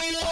Bye.